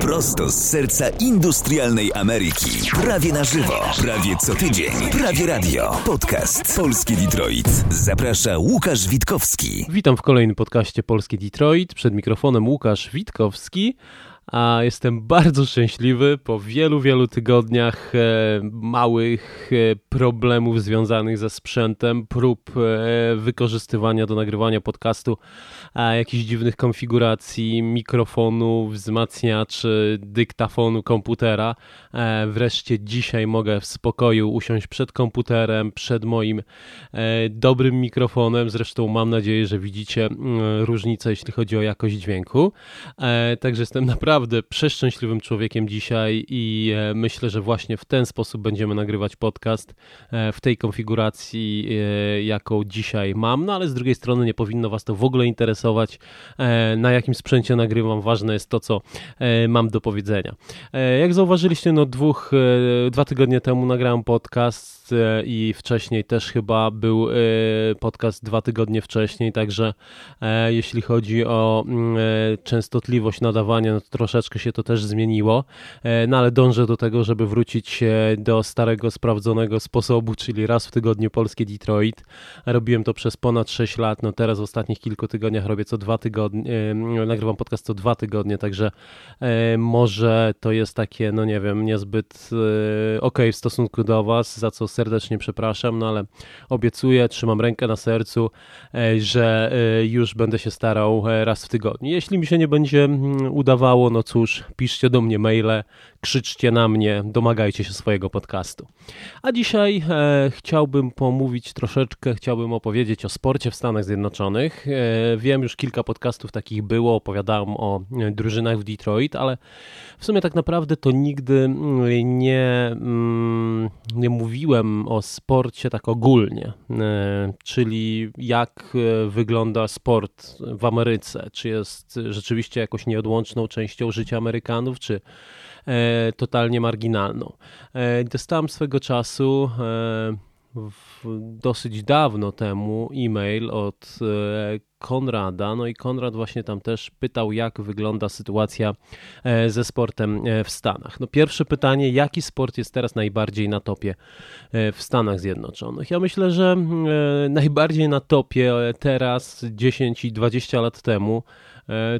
Prosto z serca industrialnej Ameryki. Prawie na żywo, prawie co tydzień, prawie radio. Podcast Polski Detroit. Zaprasza Łukasz Witkowski. Witam w kolejnym podcaście Polski Detroit. Przed mikrofonem Łukasz Witkowski a jestem bardzo szczęśliwy po wielu, wielu tygodniach e, małych e, problemów związanych ze sprzętem, prób e, wykorzystywania do nagrywania podcastu, jakichś dziwnych konfiguracji mikrofonu, wzmacniaczy, dyktafonu komputera. Wreszcie dzisiaj mogę w spokoju usiąść przed komputerem, przed moim dobrym mikrofonem. Zresztą mam nadzieję, że widzicie różnicę, jeśli chodzi o jakość dźwięku. Także jestem naprawdę przeszczęśliwym człowiekiem dzisiaj i e, myślę, że właśnie w ten sposób będziemy nagrywać podcast e, w tej konfiguracji, e, jaką dzisiaj mam. No ale z drugiej strony nie powinno Was to w ogóle interesować, na jakim sprzęcie nagrywam. Ważne jest to, co mam do powiedzenia. Jak zauważyliście, no dwóch, dwa tygodnie temu nagrałem podcast i wcześniej też chyba był podcast dwa tygodnie wcześniej, także jeśli chodzi o mm, częstotliwość nadawania, no to troszeczkę się to też zmieniło, e, no ale dążę do tego, żeby wrócić do starego, sprawdzonego sposobu, czyli raz w tygodniu polskie Detroit. Robiłem to przez ponad 6 lat, no teraz w ostatnich kilku tygodniach robię co dwa tygodnie, e, nagrywam podcast co dwa tygodnie, także e, może to jest takie, no nie wiem, niezbyt ok w stosunku do Was, za co serdecznie przepraszam, no ale obiecuję, trzymam rękę na sercu, że już będę się starał raz w tygodniu. Jeśli mi się nie będzie mm, udawało, no cóż, piszcie do mnie maile, krzyczcie na mnie, domagajcie się swojego podcastu. A dzisiaj e, chciałbym pomówić troszeczkę, chciałbym opowiedzieć o sporcie w Stanach Zjednoczonych. E, wiem, już kilka podcastów takich było, opowiadałem o e, drużynach w Detroit, ale w sumie tak naprawdę to nigdy mm, nie, mm, nie mówiłem o sporcie tak ogólnie, e, czyli jak e, wygląda sport w Ameryce, czy jest rzeczywiście jakoś nieodłączną częścią życia Amerykanów, czy totalnie marginalną. Dostałem swego czasu dosyć dawno temu e-mail od Konrada. No i Konrad właśnie tam też pytał, jak wygląda sytuacja e, ze sportem e, w Stanach. No pierwsze pytanie, jaki sport jest teraz najbardziej na topie e, w Stanach Zjednoczonych? Ja myślę, że najbardziej na topie teraz 10 i 20 lat temu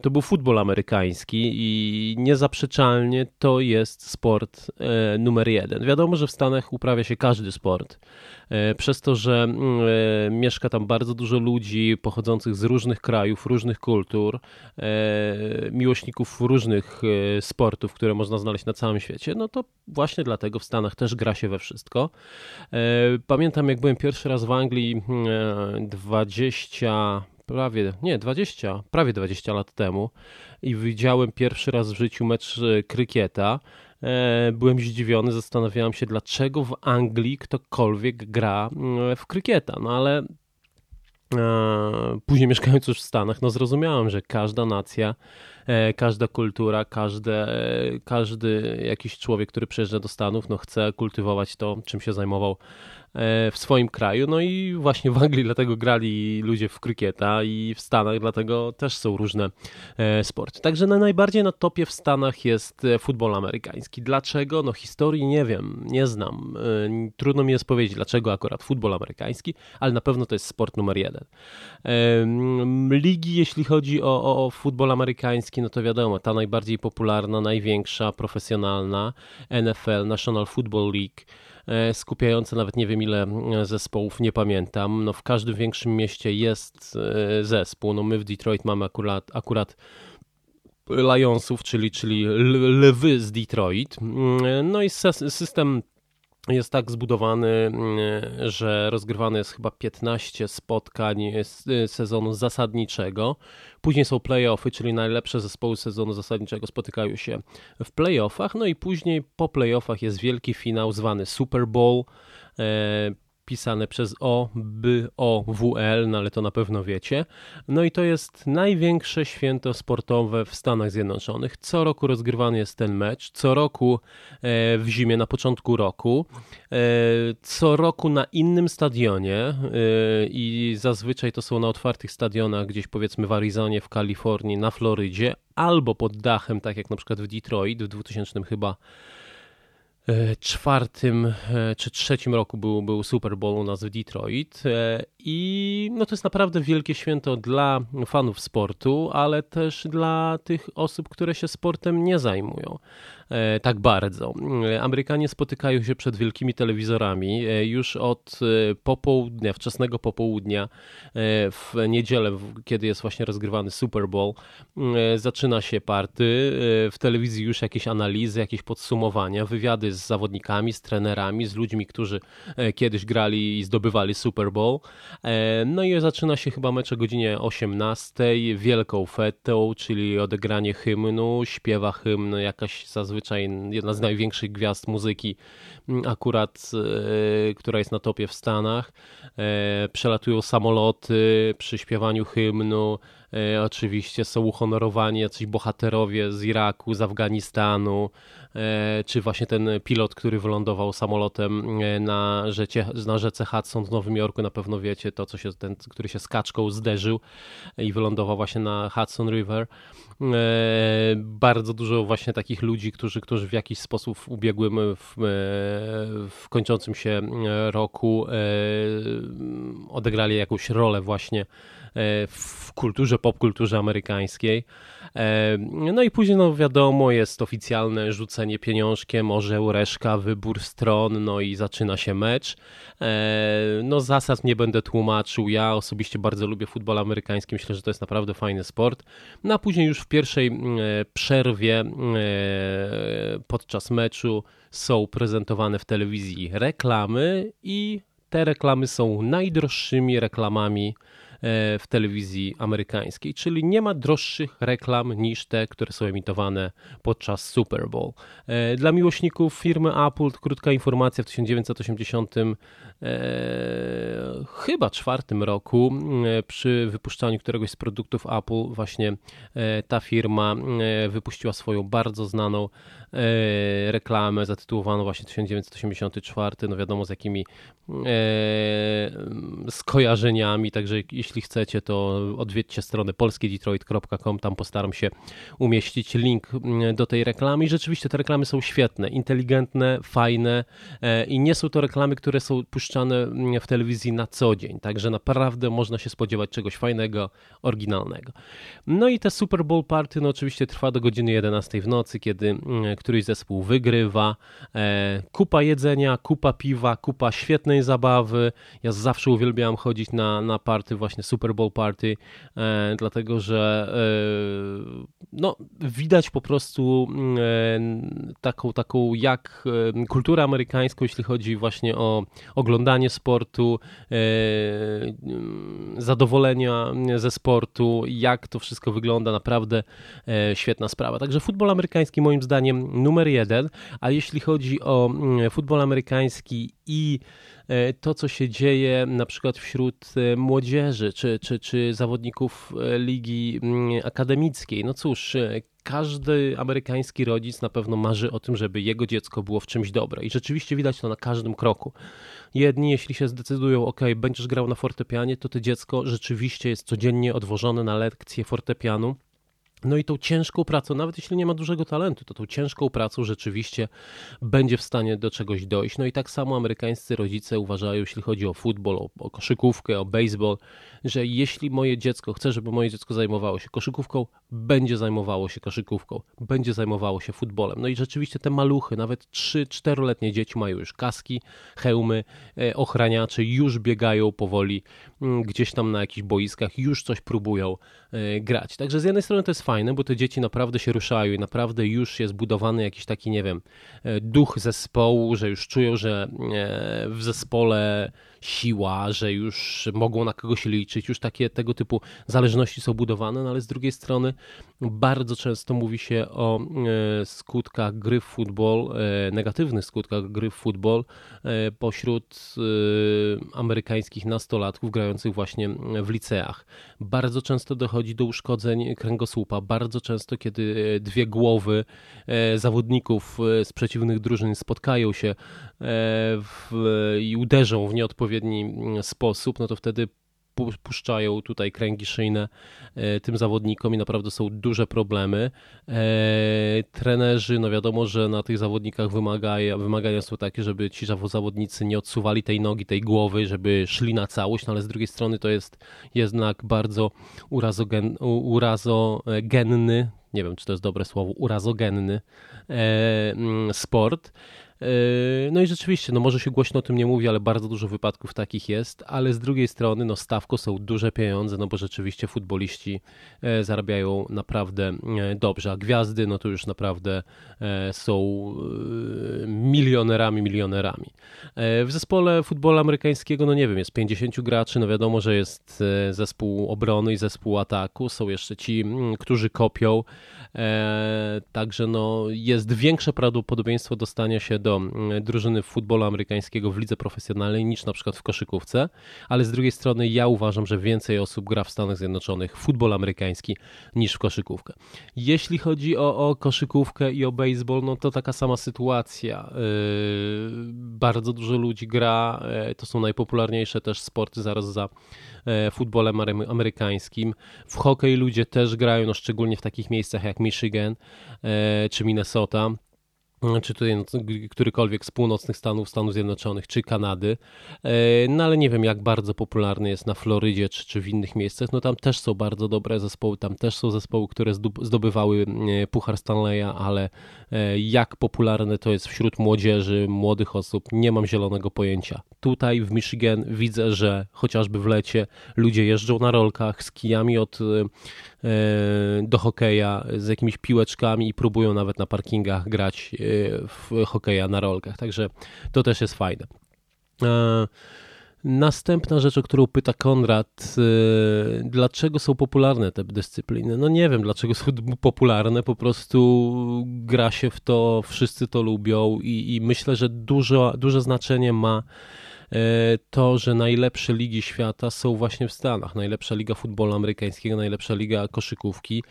to był futbol amerykański i niezaprzeczalnie to jest sport numer jeden. Wiadomo, że w Stanach uprawia się każdy sport. Przez to, że mieszka tam bardzo dużo ludzi pochodzących z różnych krajów, różnych kultur, e, miłośników różnych e, sportów, które można znaleźć na całym świecie, no to właśnie dlatego w Stanach też gra się we wszystko. E, pamiętam, jak byłem pierwszy raz w Anglii 20 prawie, nie, 20, prawie 20 lat temu i widziałem pierwszy raz w życiu mecz krykieta. Byłem zdziwiony, zastanawiałem się, dlaczego w Anglii ktokolwiek gra w krykieta. No ale E, później mieszkając już w Stanach, no zrozumiałem, że każda nacja, e, każda kultura, każde, każdy jakiś człowiek, który przyjeżdża do Stanów, no chce kultywować to, czym się zajmował E, w swoim kraju. No i właśnie w Anglii dlatego grali ludzie w krykieta i w Stanach dlatego też są różne e, sporty. Także na najbardziej na topie w Stanach jest e, futbol amerykański. Dlaczego? No historii nie wiem, nie znam. Trudno mi jest powiedzieć, dlaczego akurat futbol amerykański, ale na pewno to jest sport numer jeden. Ligi, jeśli chodzi o, o, o futbol amerykański, no to wiadomo, ta najbardziej popularna, największa, profesjonalna NFL, National Football League, E, skupiające nawet nie wiem ile e, zespołów, nie pamiętam. No w każdym większym mieście jest e, zespół. No my w Detroit mamy akurat, akurat Lionsów, czyli, czyli lwy z Detroit. Mm, no i system jest tak zbudowany, mm, że rozgrywane jest chyba 15 spotkań sezonu zasadniczego. Później są playoffy, czyli najlepsze zespoły sezonu zasadniczego spotykają się w playoffach. No i później po playoffach jest wielki finał zwany Super Bowl. Pisane przez O, B, O, W, L, no ale to na pewno wiecie. No i to jest największe święto sportowe w Stanach Zjednoczonych. Co roku rozgrywany jest ten mecz, co roku e, w zimie, na początku roku, e, co roku na innym stadionie e, i zazwyczaj to są na otwartych stadionach, gdzieś powiedzmy w Arizonie, w Kalifornii, na Florydzie, albo pod dachem, tak jak na przykład w Detroit w 2000 chyba czwartym e, czy trzecim roku był, był Super Bowl u nas w Detroit e, i no to jest naprawdę wielkie święto dla fanów sportu, ale też dla tych osób, które się sportem nie zajmują. E, tak bardzo. Amerykanie spotykają się przed wielkimi telewizorami e, już od e, popołudnia, wczesnego popołudnia w niedzielę, kiedy jest właśnie rozgrywany Super Bowl, zaczyna się party, w telewizji już jakieś analizy, jakieś podsumowania, wywiady z zawodnikami, z trenerami, z ludźmi, którzy kiedyś grali i zdobywali Super Bowl. No i zaczyna się chyba mecz o godzinie 18, wielką fetą, czyli odegranie hymnu, śpiewa hymn jakaś zazwyczaj zazwyczaj jedna z największych gwiazd muzyki, mm, akurat, e, która jest na topie w Stanach. E, przelatują samoloty przy śpiewaniu hymnu. E, oczywiście są uhonorowani jacyś bohaterowie z Iraku, z Afganistanu, czy właśnie ten pilot, który wylądował samolotem na, rzece, na rzece Hudson w Nowym Jorku, na pewno wiecie to, co się, ten, który się z kaczką zderzył i wylądował właśnie na Hudson River. E, bardzo dużo właśnie takich ludzi, którzy, którzy w jakiś sposób w ubiegłym, w, e, w kończącym się roku e, odegrali jakąś rolę właśnie w kulturze, popkulturze amerykańskiej. No i później, no wiadomo, jest oficjalne rzucenie pieniążkiem, orzeł, reszka, wybór stron, no i zaczyna się mecz. No zasad nie będę tłumaczył, ja osobiście bardzo lubię futbol amerykański, myślę, że to jest naprawdę fajny sport. No a później już w pierwszej przerwie podczas meczu są prezentowane w telewizji reklamy i te reklamy są najdroższymi reklamami E, w telewizji amerykańskiej, czyli nie ma droższych reklam niż te, które są emitowane podczas Super Bowl. E, dla miłośników firmy Apple, krótka informacja, w 1980 e, chyba czwartym roku przy wypuszczaniu któregoś z produktów Apple właśnie ta firma wypuściła swoją bardzo znaną reklamę zatytułowaną właśnie 1984, no wiadomo z jakimi skojarzeniami, także jeśli jeśli chcecie, to odwiedźcie stronę polskiedetroit.com, tam postaram się umieścić link mm, do tej reklamy i rzeczywiście te reklamy są świetne, inteligentne, fajne e, i nie są to reklamy, które są puszczane mm, w telewizji na co dzień, także naprawdę można się spodziewać czegoś fajnego, oryginalnego. No i te Super Bowl Party no oczywiście trwa do godziny 11 w nocy, kiedy mm, któryś zespół wygrywa, e, kupa jedzenia, kupa piwa, kupa świetnej zabawy, ja zawsze uwielbiałam chodzić na, na party właśnie Super Bowl Party, e, dlatego że e, no, widać po prostu e, taką, taką jak kulturę amerykańską, jeśli chodzi właśnie o oglądanie sportu, zadowolenia ze sportu, jak to wszystko wygląda, naprawdę świetna sprawa. Także futbol amerykański moim zdaniem numer jeden, a jeśli chodzi o futbol amerykański i E, to, co się dzieje na przykład wśród e, młodzieży czy, czy, czy zawodników e, ligi mm, akademickiej. No cóż, każdy amerykański rodzic na pewno marzy o tym, żeby jego dziecko było w czymś dobre. I rzeczywiście widać to na każdym kroku. Jedni, jeśli się zdecydują, ok, będziesz grał na fortepianie, to to dziecko rzeczywiście jest codziennie odwożone na lekcje fortepianu no i tą ciężką pracą, nawet jeśli nie ma dużego talentu, to tą ciężką pracą rzeczywiście będzie w stanie do czegoś dojść. No i tak samo amerykańscy rodzice uważają, jeśli chodzi o futbol, o, o koszykówkę, o baseball, że jeśli moje dziecko chce, żeby moje dziecko zajmowało się koszykówką, będzie zajmowało się koszykówką, będzie zajmowało się futbolem. No i rzeczywiście te maluchy, nawet 3-4-letnie dzieci mają już kaski, hełmy, e, ochraniacze, już biegają powoli mm, gdzieś tam na jakichś boiskach, już coś próbują e, grać. Także z jednej strony to jest fajne, bo te dzieci naprawdę się ruszają i naprawdę już jest budowany jakiś taki, nie wiem, e, duch zespołu, że już czują, że w zespole siła, że już mogą na kogoś liczyć, już takie tego typu zależności są budowane, no ale z drugiej strony bardzo często mówi się o e, skutkach gry w futbol, e, negatywnych skutkach gry w futbol e, pośród amerykańskich nastolatków grających właśnie w liceach. Bardzo często dochodzi do uszkodzeń kręgosłupa, bardzo często kiedy dwie głowy zawodników z przeciwnych drużyn spotkają się w, i uderzą w nieodpowiedni sposób, no to wtedy puszczają tutaj kręgi szyjne e, tym zawodnikom i naprawdę są duże problemy. E, trenerzy, no wiadomo, że na tych zawodnikach wymagają, wymagania są takie, żeby ci zawodnicy nie odsuwali tej nogi, tej głowy, żeby szli na całość, no ale z drugiej strony to jest jednak bardzo urazogen, urazogenny, nie wiem czy to jest dobre słowo, urazogenny e, mm, sport. Yy, no i rzeczywiście, no może się głośno o tym nie mówi, ale bardzo dużo wypadków takich jest, ale z drugiej strony, no stawko są duże pieniądze, no bo rzeczywiście futboliści e, zarabiają naprawdę e, dobrze, a gwiazdy, no to już naprawdę e, są milionerami, milionerami. W zespole futbolu amerykańskiego, no nie wiem, jest 50 graczy, no wiadomo, że jest zespół obrony i zespół ataku, są jeszcze ci, którzy kopią, także no jest większe prawdopodobieństwo dostania się do mm, drużyny futbolu amerykańskiego w lidze profesjonalnej niż na przykład w koszykówce, ale z drugiej strony ja uważam, że więcej osób gra w Stanach Zjednoczonych w futbol amerykański niż w koszykówkę. Jeśli chodzi o, o koszykówkę i o baseball, no to taka sama sytuacja. Yy, bardzo dużo ludzi gra, yy, to są najpopularniejsze też sporty zaraz za yy, futbolem amerykańskim. W hokej ludzie też grają, no szczególnie w takich miejscach jak Michigan yy, czy Minnesota czy tutaj no, którykolwiek z północnych Stanów, Stanów Zjednoczonych, czy Kanady, e, no ale nie wiem jak bardzo popularny jest na Florydzie, czy, czy w innych miejscach, no tam też są bardzo dobre zespoły, tam też są zespoły, które zdobywały e, Puchar Stanleya, ale e, jak popularne to jest wśród młodzieży, młodych osób, nie mam zielonego pojęcia. Tutaj w Michigan widzę, że chociażby w lecie ludzie jeżdżą na rolkach z kijami od do hokeja z jakimiś piłeczkami i próbują nawet na parkingach grać w hokeja na rolkach, także to też jest fajne. E, następna rzecz, o którą pyta Konrad, e, dlaczego są popularne te dyscypliny? No nie wiem, dlaczego są popularne, po prostu gra się w to, wszyscy to lubią i, i myślę, że dużo, duże znaczenie ma e, to, że najlepsze ligi świata są właśnie w Stanach. Najlepsza liga futbolu amerykańskiego, najlepsza liga koszykówki,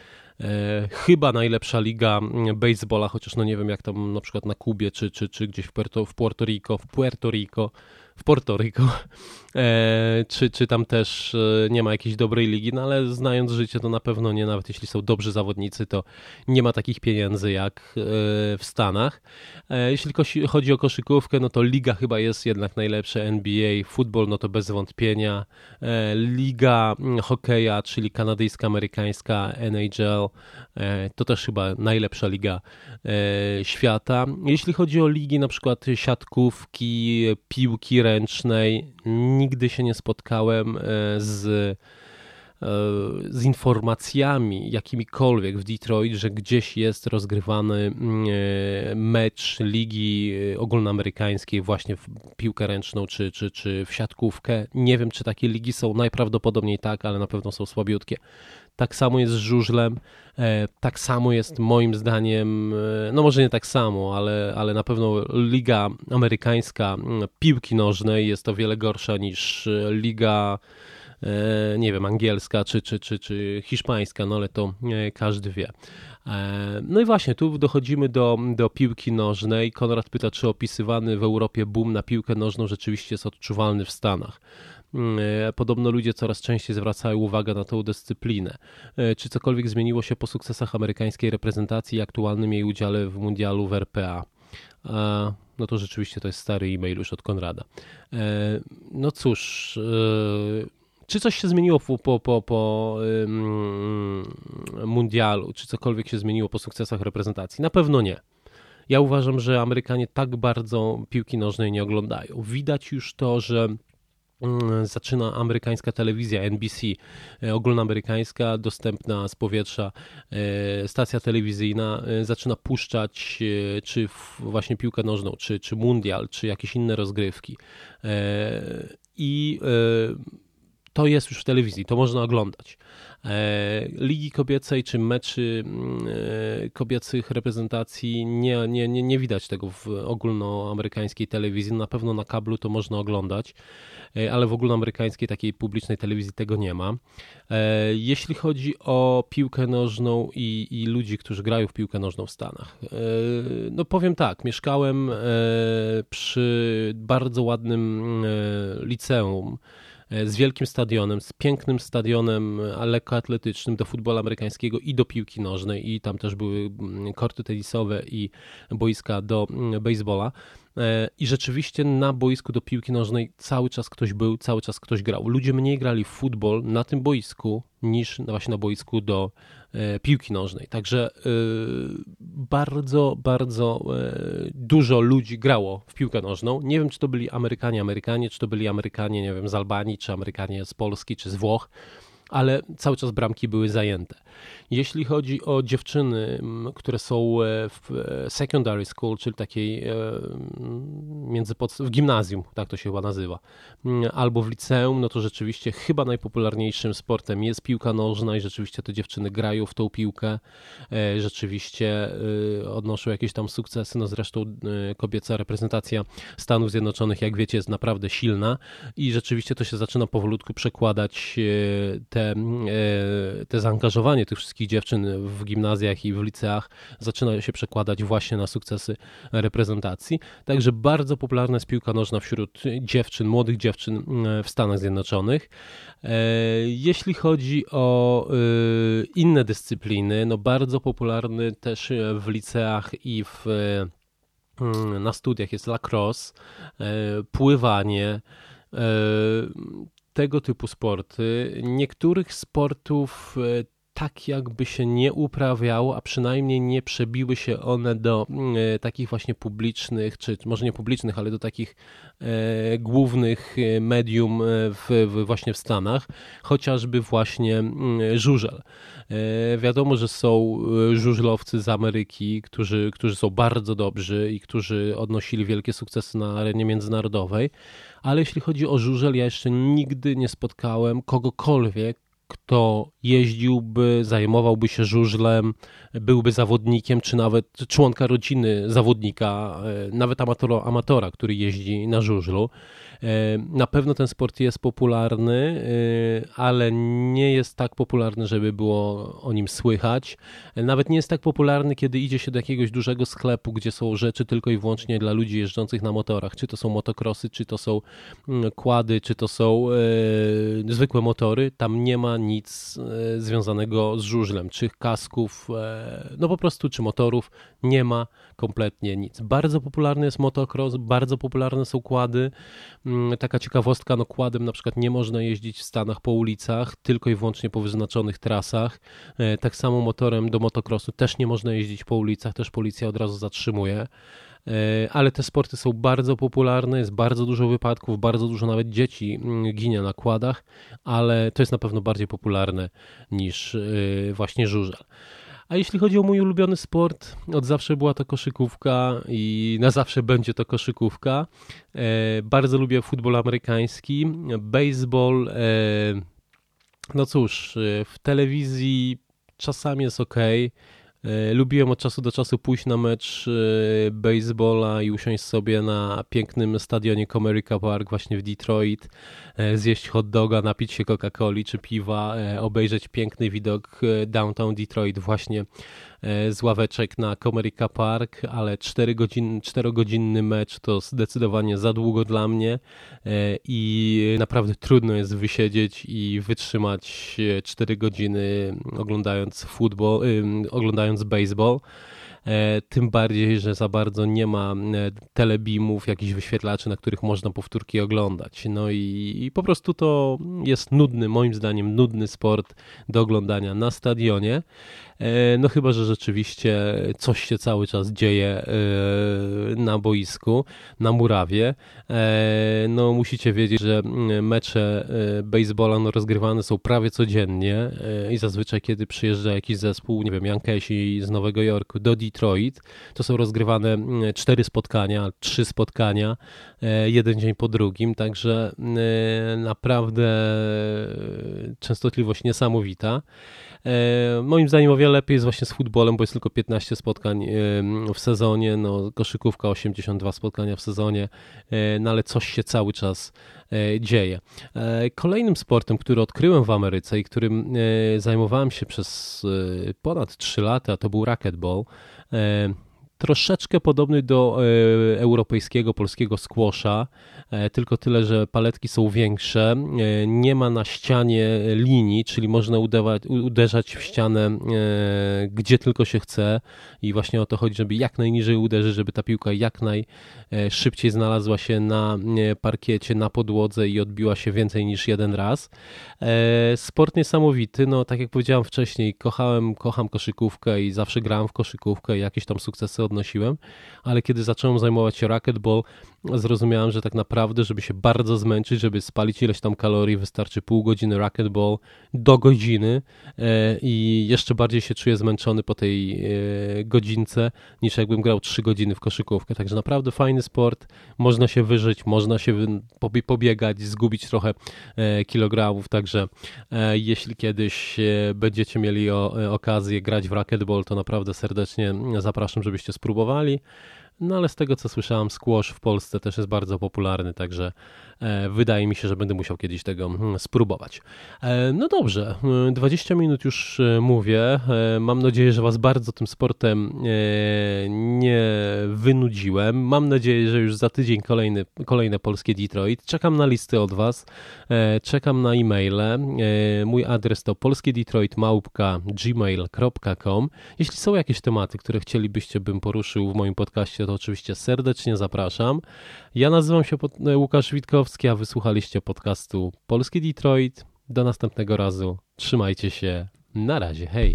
chyba najlepsza liga mm, baseballa, chociaż no nie wiem jak tam na przykład na Kubie czy, czy, czy gdzieś w Puerto, w Puerto Rico, w Puerto Rico w Porto Rico, e, czy, czy tam też e, nie ma jakiejś dobrej ligi, no ale znając życie to na pewno nie, nawet jeśli są dobrzy zawodnicy, to nie ma takich pieniędzy jak e, w Stanach. Jeśli chodzi o koszykówkę, no to liga chyba jest jednak najlepsza NBA, futbol no to bez wątpienia, liga mm, hokeja, czyli kanadyjska-amerykańska NHL, to też chyba najlepsza liga świata. Jeśli chodzi o ligi na przykład siatkówki, piłki ręcznej nigdy się nie spotkałem e, z e, z informacjami jakimikolwiek w Detroit, że gdzieś jest rozgrywany mm, e, mecz ligi ogólnoamerykańskiej właśnie w piłkę ręczną czy, czy, czy w siatkówkę. Nie wiem, czy takie ligi są, najprawdopodobniej tak, ale na pewno są słabiutkie. Tak samo jest z żużlem, e, tak samo jest moim zdaniem, e, no może nie tak samo, ale, ale na pewno liga amerykańska piłki nożnej jest o wiele gorsza niż e, liga nie wiem, angielska czy, czy, czy, czy hiszpańska, no ale to każdy wie. No i właśnie, tu dochodzimy do, do piłki nożnej. Konrad pyta, czy opisywany w Europie boom na piłkę nożną rzeczywiście jest odczuwalny w Stanach. E, podobno ludzie coraz częściej zwracają uwagę na tę dyscyplinę. E, czy cokolwiek zmieniło się po sukcesach amerykańskiej reprezentacji i aktualnym jej udziale w mundialu w RPA? No to rzeczywiście to jest stary e-mail już od Konrada. E, no cóż, czy coś się zmieniło po, po, po, po mundialu? Czy cokolwiek się zmieniło po sukcesach reprezentacji? Na pewno nie. Ja uważam, że Amerykanie tak bardzo piłki nożnej nie oglądają. Widać już to, że zaczyna amerykańska telewizja NBC, e, ogólnoamerykańska, dostępna z powietrza, e, stacja telewizyjna, e, zaczyna puszczać czy właśnie piłkę nożną, czy, czy mundial, czy jakieś inne rozgrywki. i to jest już w telewizji, to można oglądać. E, Ligi kobiecej czy meczy mm, e, kobiecych reprezentacji nie, nie, nie, nie widać tego w ogólnoamerykańskiej telewizji. Na pewno na kablu to można oglądać, e, ale w ogólnoamerykańskiej takiej publicznej telewizji tego nie ma. Jeśli chodzi o piłkę nożną i, i ludzi, którzy grają w piłkę nożną w Stanach, no powiem tak, mieszkałem przy bardzo ładnym liceum E, z wielkim stadionem, z pięknym stadionem e, lekkoatletycznym do futbolu amerykańskiego i do piłki nożnej i tam też były mm, korty tenisowe i boiska do mm, baseballa. E, I rzeczywiście na boisku do piłki nożnej cały czas ktoś był, cały czas ktoś grał. Ludzie mniej grali w futbol na tym boisku niż właśnie na boisku do e, piłki nożnej. Także e, bardzo, bardzo dużo ludzi grało w piłkę nożną. Nie wiem, czy to byli Amerykanie, Amerykanie, czy to byli Amerykanie, nie wiem, z Albanii, czy Amerykanie z Polski, czy z Włoch ale cały czas bramki były zajęte. Jeśli chodzi o dziewczyny, które są e, w e, secondary school, czyli takiej e, między w gimnazjum, tak to się chyba nazywa, albo w liceum, no to rzeczywiście chyba najpopularniejszym sportem jest piłka nożna i rzeczywiście te dziewczyny grają w tą piłkę, rzeczywiście odnoszą jakieś tam sukcesy, no zresztą kobieca reprezentacja Stanów Zjednoczonych, jak wiecie, jest naprawdę silna i rzeczywiście to się zaczyna powolutku przekładać te, te zaangażowanie tych wszystkich dziewczyn w gimnazjach i w liceach zaczyna się przekładać właśnie na sukcesy reprezentacji. Także bardzo popularna jest piłka nożna wśród dziewczyn, młodych dziewczyn e, w Stanach Zjednoczonych. E, jeśli chodzi o e, inne dyscypliny, no bardzo popularny też w liceach i w na studiach jest lacrosse, pływanie, tego typu sporty. Niektórych sportów tak jakby się nie uprawiało, a przynajmniej nie przebiły się one do e, takich właśnie publicznych, czy może nie publicznych, ale do takich e, głównych e, medium w, w, właśnie w Stanach, chociażby właśnie mm, żużel. Wiadomo, że są żużlowcy z Ameryki, którzy, którzy są bardzo dobrzy i którzy odnosili wielkie sukcesy na arenie międzynarodowej, ale jeśli chodzi o żużel, ja jeszcze nigdy nie spotkałem kogokolwiek, kto jeździłby, zajmowałby się żużlem, byłby zawodnikiem, czy nawet członka rodziny zawodnika, e, nawet amatora, amatora który jeździ na żużlu. E, na pewno ten sport jest popularny, e, ale nie jest tak popularny, żeby było o nim słychać. Nawet nie jest tak popularny, kiedy idzie się do jakiegoś dużego sklepu, gdzie są rzeczy tylko i wyłącznie dla ludzi jeżdżących na motorach. Czy to są motokrosy, czy to są mm, kłady, czy to są zwykłe motory. Tam nie ma nic e, związanego z żużlem, czy kasków, e, no po prostu, czy motorów. Nie ma kompletnie nic. Bardzo popularny jest motocross, bardzo popularne są kłady. Mm, taka ciekawostka, no kładem na przykład nie można jeździć w Stanach po ulicach, tylko i wyłącznie po wyznaczonych trasach. E, tak samo motorem do motocrossu też nie można jeździć po ulicach, też policja od razu zatrzymuje ale te sporty są bardzo popularne, jest bardzo dużo wypadków, bardzo dużo nawet dzieci mm, ginie na kładach, ale to jest na pewno bardziej popularne niż e, właśnie żużel. A jeśli chodzi o mój ulubiony sport, od zawsze była to koszykówka i na zawsze będzie to koszykówka. E, bardzo lubię futbol amerykański, baseball. E, no cóż, e, w telewizji czasami jest ok. E, lubiłem od czasu do czasu pójść na mecz e, baseballa i usiąść sobie na pięknym stadionie Comerica Park właśnie w Detroit, e, zjeść hot doga, napić się Coca-Coli czy piwa, obejrzeć piękny widok downtown Detroit właśnie z ławeczek na Comerica Park, ale 4 godzin, 4-godzinny mecz to zdecydowanie za długo dla mnie i naprawdę trudno jest wysiedzieć i wytrzymać 4 godziny oglądając futbol, oglądając baseball. E, tym bardziej, że za bardzo nie ma e, telebimów, jakichś wyświetlaczy, na których można powtórki oglądać. No i, i po prostu to jest nudny, moim zdaniem, nudny sport do oglądania na stadionie. E, no chyba, że rzeczywiście coś się cały czas dzieje e, na boisku, na murawie. E, no musicie wiedzieć, że mecze baseballa no, rozgrywane są prawie codziennie i zazwyczaj kiedy przyjeżdża jakiś zespół, nie wiem, Yankesi z Nowego Jorku do Detroit, to są rozgrywane cztery spotkania, trzy spotkania, jeden dzień po drugim, także naprawdę częstotliwość niesamowita. E, moim zdaniem o wiele lepiej jest właśnie z futbolem, bo jest tylko 15 spotkań w sezonie, no koszykówka 82 spotkania w sezonie, e, no ale coś się cały czas e, dzieje. Kolejnym sportem, który odkryłem w Ameryce i którym zajmowałem się przez ponad 3 lata, to był racquetball troszeczkę podobny do e, europejskiego, polskiego squasha, e, tylko tyle, że paletki są większe, e, nie ma na ścianie linii, czyli można udawać, uderzać w ścianę gdzie tylko się chce i właśnie o to chodzi, żeby jak najniżej uderzyć, żeby ta piłka jak najszybciej znalazła się na parkiecie, na podłodze i odbiła się więcej niż jeden raz. Sport niesamowity, no tak jak powiedziałem wcześniej, kochałem, kocham koszykówkę i zawsze grałem w koszykówkę jakieś tam sukcesy odnosiłem, ale kiedy zacząłem zajmować się racquetball, zrozumiałem, że tak naprawdę, żeby się bardzo zmęczyć, żeby spalić ileś tam kalorii, wystarczy pół godziny racquetball do godziny e, i jeszcze bardziej się czuję zmęczony po tej e, godzince, niż jakbym grał trzy godziny w koszykówkę. Także naprawdę fajny sport, można się wyżyć, można się pobiegać, zgubić trochę e, kilogramów, także jeśli kiedyś będziecie mieli okazję grać w racquetball, to naprawdę serdecznie zapraszam, żebyście spróbowali. No ale z tego co słyszałem, squash w Polsce też jest bardzo popularny, także wydaje mi się, że będę musiał kiedyś tego hmm, spróbować. E, no dobrze, 20 minut już e, mówię. Mam nadzieję, że Was bardzo tym sportem nie wynudziłem. Mam nadzieję, że już za tydzień kolejny, kolejne polskie Detroit. Czekam na listy od Was, czekam na e-maile. Mój adres to polskieditroit.gmail.com Jeśli są jakieś tematy, które chcielibyście, bym poruszył w moim podcaście, to oczywiście serdecznie zapraszam. Ja nazywam się Łukasz A wysłuchaliście podcastu Polski Detroit. Do następnego razu. Trzymajcie się. Na razie. Hej.